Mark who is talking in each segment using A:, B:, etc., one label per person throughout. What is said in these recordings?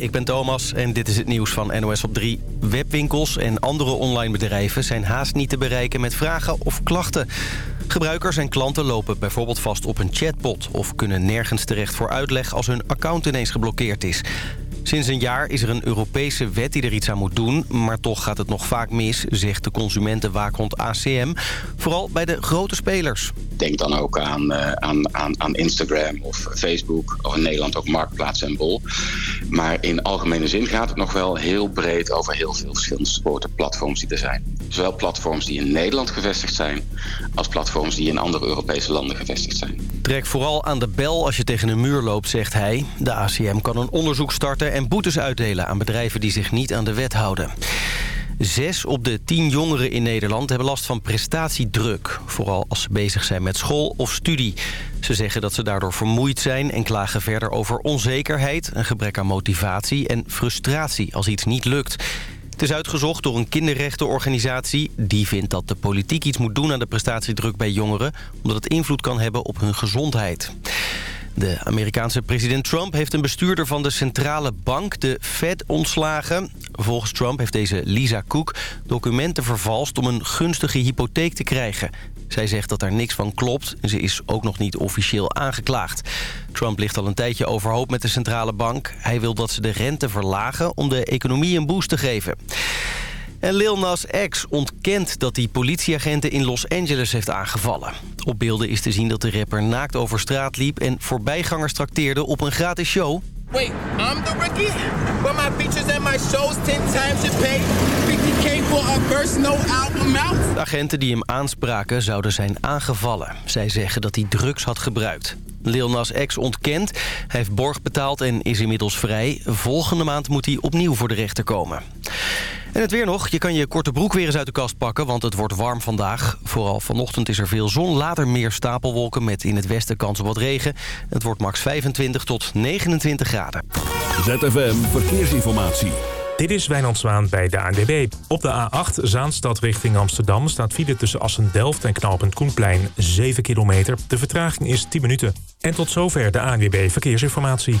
A: ik ben Thomas en dit is het nieuws van NOS op 3. Webwinkels en andere online bedrijven zijn haast niet te bereiken met vragen of klachten. Gebruikers en klanten lopen bijvoorbeeld vast op een chatbot... of kunnen nergens terecht voor uitleg als hun account ineens geblokkeerd is. Sinds een jaar is er een Europese wet die er iets aan moet doen... maar toch gaat het nog vaak mis, zegt de consumentenwaakhond ACM. Vooral bij de grote spelers.
B: Denk dan ook aan, uh, aan, aan, aan Instagram of Facebook... of in Nederland ook Marktplaats en Bol. Maar in algemene zin gaat het nog wel heel breed... over heel veel verschillende sportenplatforms die er zijn. Zowel platforms die in Nederland gevestigd zijn... als platforms die in andere Europese landen gevestigd zijn.
A: Trek vooral aan de bel als je tegen een muur loopt, zegt hij. De ACM kan een onderzoek starten en boetes uitdelen aan bedrijven die zich niet aan de wet houden. Zes op de tien jongeren in Nederland hebben last van prestatiedruk. Vooral als ze bezig zijn met school of studie. Ze zeggen dat ze daardoor vermoeid zijn en klagen verder over onzekerheid... een gebrek aan motivatie en frustratie als iets niet lukt. Het is uitgezocht door een kinderrechtenorganisatie. Die vindt dat de politiek iets moet doen aan de prestatiedruk bij jongeren... omdat het invloed kan hebben op hun gezondheid. De Amerikaanse president Trump heeft een bestuurder van de centrale bank, de Fed, ontslagen. Volgens Trump heeft deze Lisa Cook documenten vervalst om een gunstige hypotheek te krijgen. Zij zegt dat daar niks van klopt en ze is ook nog niet officieel aangeklaagd. Trump ligt al een tijdje overhoop met de centrale bank. Hij wil dat ze de rente verlagen om de economie een boost te geven. En Lil Nas X ontkent dat hij politieagenten in Los Angeles heeft aangevallen. Op beelden is te zien dat de rapper naakt over straat liep... en voorbijgangers trakteerde op een gratis show.
C: Wait, I'm the rookie? But my features and my shows 10 times you pay 50k for a verse, no album out?
A: De agenten die hem aanspraken zouden zijn aangevallen. Zij zeggen dat hij drugs had gebruikt. Lil Nas X ontkent. Hij heeft borg betaald en is inmiddels vrij. Volgende maand moet hij opnieuw voor de rechter komen. En het weer nog. Je kan je korte broek weer eens uit de kast pakken, want het wordt warm vandaag. Vooral vanochtend is er veel zon, later meer stapelwolken met in het westen kans op wat regen. Het wordt max 25 tot 29 graden.
D: ZFM Verkeersinformatie.
E: Dit is Wijnand Zwaan bij de ANWB. Op de A8 Zaanstad richting Amsterdam staat file tussen Assen-Delft en knooppunt Koenplein 7 kilometer. De vertraging is 10 minuten. En tot zover de ANWB Verkeersinformatie.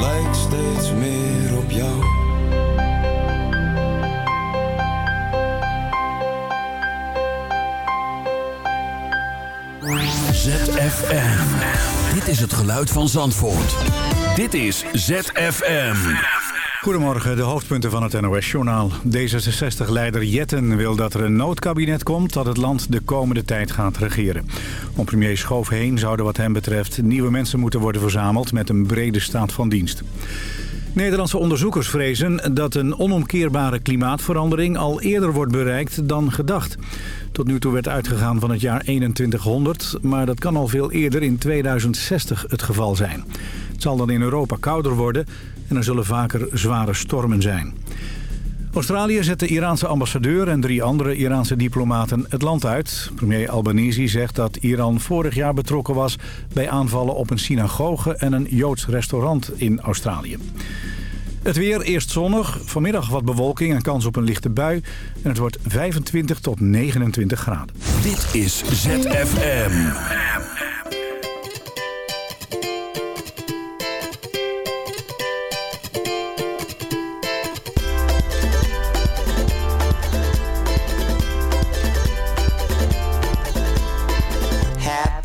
F: lijk steeds meer op jou.
D: ZFM. Dit is het geluid van Zandvoort. Dit is ZFM.
G: Goedemorgen, de hoofdpunten van het NOS-journaal. D66-leider Jetten wil dat er een noodkabinet komt dat het land de komende tijd gaat regeren. Om premier Schoof heen zouden wat hem betreft nieuwe mensen moeten worden verzameld met een brede staat van dienst. Nederlandse onderzoekers vrezen dat een onomkeerbare klimaatverandering al eerder wordt bereikt dan gedacht. Tot nu toe werd uitgegaan van het jaar 2100, maar dat kan al veel eerder in 2060 het geval zijn. Het zal dan in Europa kouder worden en er zullen vaker zware stormen zijn. Australië zet de Iraanse ambassadeur en drie andere Iraanse diplomaten het land uit. Premier Albanese zegt dat Iran vorig jaar betrokken was bij aanvallen op een synagoge en een Joods restaurant in Australië. Het weer eerst zonnig, vanmiddag wat bewolking en kans op een lichte bui. En het wordt 25 tot 29 graden.
D: Dit is ZFM.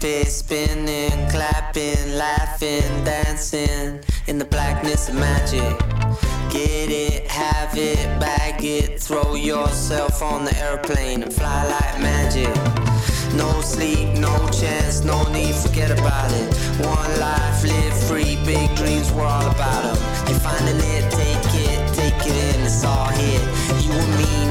H: Happy, spinning, clapping, laughing, dancing in the blackness of magic. Get it, have it, bag it, throw yourself on the airplane and fly like magic. No sleep, no chance, no need, forget about it. One life, live free, big dreams, we're all about them. You're finding it, take it, take it in, it's all here. You and me,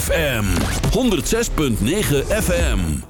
I: ZFM 106.9 FM.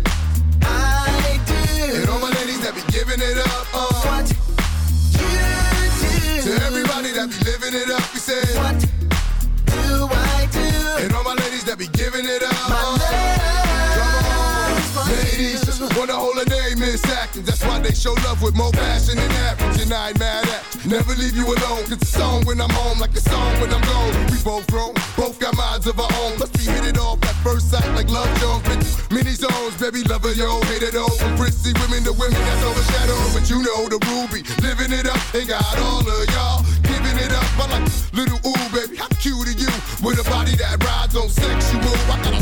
J: I. And all my ladies that be giving it up. Uh. What do. To everybody that be living it up, we say. What do I do? And all my ladies that be giving it up. My Ladies hold a name, Miss Atkins. That's why they show love with more passion than average. And I ain't mad at. Never leave you alone. Cause it's song when I'm home, like a song when I'm gone. We both grown, both got minds of our own. Must be hit it off at first sight, like Love Jones. Bitch, mini zones, baby, lover, yo, hate it all. From prissy women to women that's overshadowed. But you know the ruby, living it up. Ain't got all of y'all giving it up. I like little ooh, baby, how cute are you? With a body that rides on sexual. I got a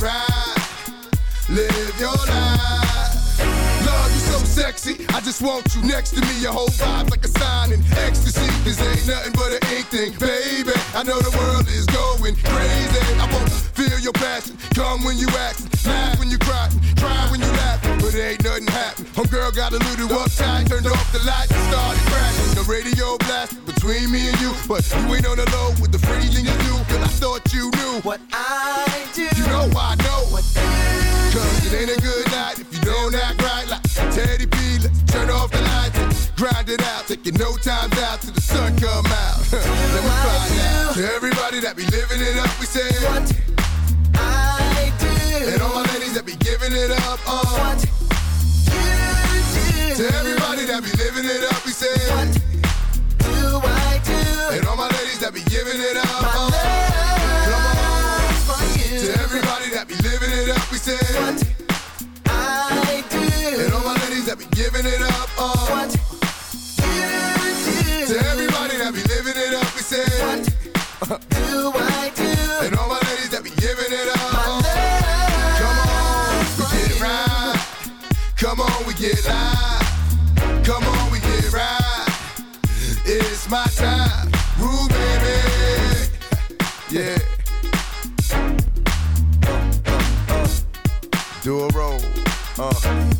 J: Live your life. Love you so sexy. I just want you next to me. Your whole vibe's like a sign in ecstasy. This ain't nothing but an ink thing, baby. I know the world is going crazy. I wanna feel your passion. Come when you act, laugh when you cry, cry when you laugh. But ain't nothing happen. Homegirl got a little uptight, turned off the lights and started crashing. The radio blasted between me and you, but you ain't on the low with the freezing you do. Girl, I thought you knew what I do. You know I know what Cause it ain't a good night if you don't act right like Teddy P. Let's turn off the lights and grind it out. Taking no times out till the sun come out. Let me find out. To everybody that be living it up, we say what I do. And all my ladies that be giving it up. Uh. What you do. To everybody that be living it up, we say what do I do. And all my ladies that be giving it up. Uh. Come on. To everybody that be living it up, we say what I do. And all my ladies that be giving it up. Uh. What you do. To everybody that be living it up, we say what do I do? Get live. Come on, we get right. It's my time, Rue baby. Yeah. Uh, uh, uh. Do
C: a roll.
F: Uh.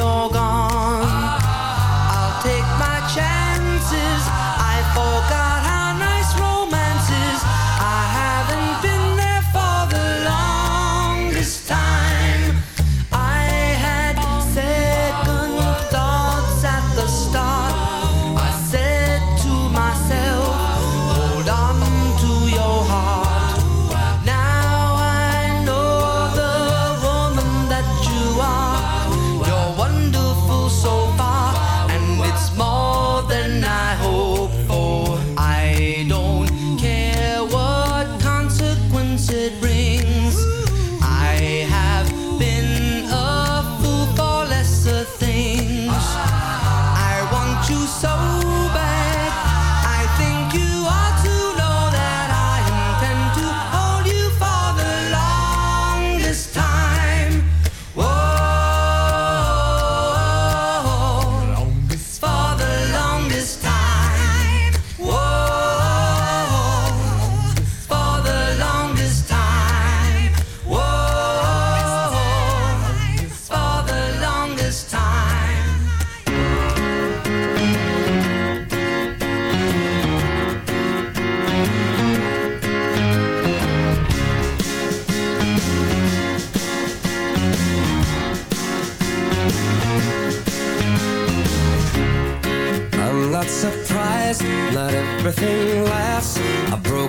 F: you're gone.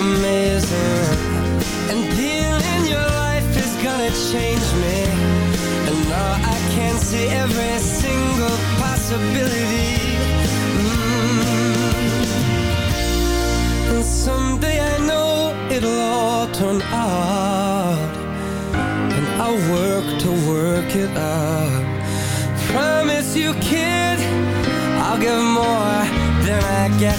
F: amazing. And in your life is gonna change me. And now I can see every single possibility. Mm. And someday I know it'll all turn out. And I'll work to work it out. Promise you, kid, I'll give more than I get,